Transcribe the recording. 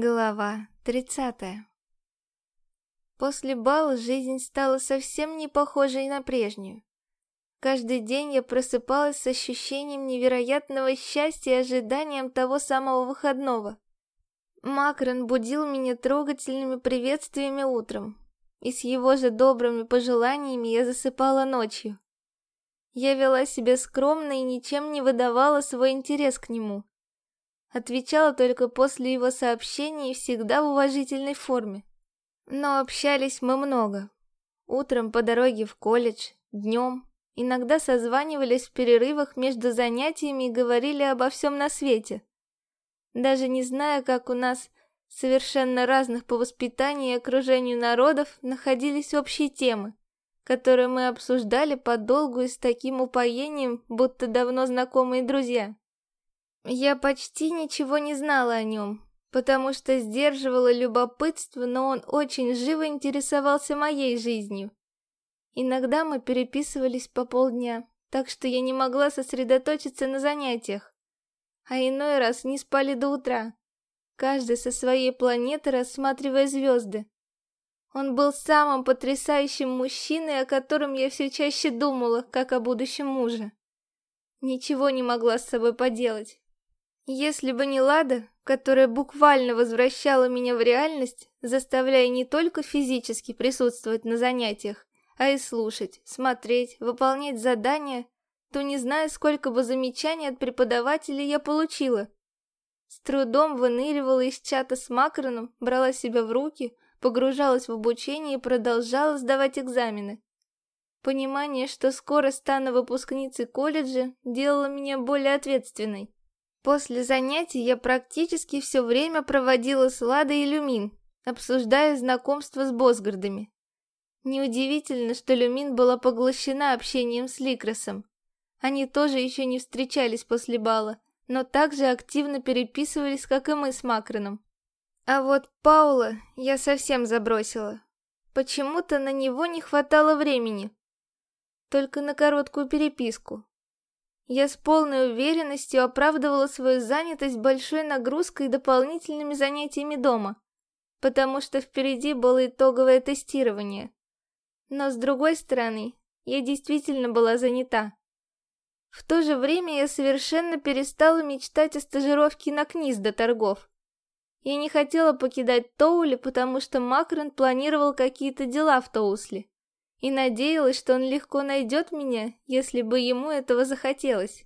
Глава тридцатая После бала жизнь стала совсем не похожей на прежнюю. Каждый день я просыпалась с ощущением невероятного счастья и ожиданием того самого выходного. Макрон будил меня трогательными приветствиями утром, и с его же добрыми пожеланиями я засыпала ночью. Я вела себя скромно и ничем не выдавала свой интерес к нему. Отвечала только после его сообщений и всегда в уважительной форме. Но общались мы много. Утром по дороге в колледж, днем. Иногда созванивались в перерывах между занятиями и говорили обо всем на свете. Даже не зная, как у нас, совершенно разных по воспитанию и окружению народов, находились общие темы, которые мы обсуждали подолгу и с таким упоением, будто давно знакомые друзья. Я почти ничего не знала о нем, потому что сдерживала любопытство, но он очень живо интересовался моей жизнью. Иногда мы переписывались по полдня, так что я не могла сосредоточиться на занятиях. А иной раз не спали до утра, каждый со своей планеты рассматривая звезды. Он был самым потрясающим мужчиной, о котором я все чаще думала, как о будущем муже. Ничего не могла с собой поделать. Если бы не Лада, которая буквально возвращала меня в реальность, заставляя не только физически присутствовать на занятиях, а и слушать, смотреть, выполнять задания, то не знаю, сколько бы замечаний от преподавателей я получила. С трудом выныривала из чата с Макроном, брала себя в руки, погружалась в обучение и продолжала сдавать экзамены. Понимание, что скоро стану выпускницей колледжа, делало меня более ответственной. После занятий я практически все время проводила с Ладой и Люмин, обсуждая знакомство с Босгардами. Неудивительно, что Люмин была поглощена общением с Ликросом. Они тоже еще не встречались после бала, но также активно переписывались, как и мы с Макроном. А вот Паула я совсем забросила. Почему-то на него не хватало времени. Только на короткую переписку. Я с полной уверенностью оправдывала свою занятость большой нагрузкой и дополнительными занятиями дома, потому что впереди было итоговое тестирование. Но с другой стороны, я действительно была занята. В то же время я совершенно перестала мечтать о стажировке на КНИС до торгов. Я не хотела покидать Тоули, потому что Макрон планировал какие-то дела в Тоусле и надеялась, что он легко найдет меня, если бы ему этого захотелось.